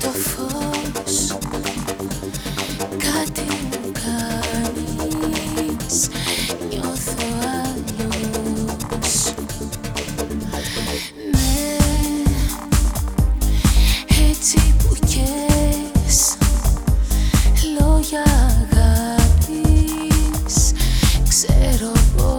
το φως Κάτι κάνεις Νιώθω αλλιώς ναι, Έτσι που Λόγια Ξέρω πως.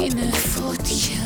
Schiene, Futtchen.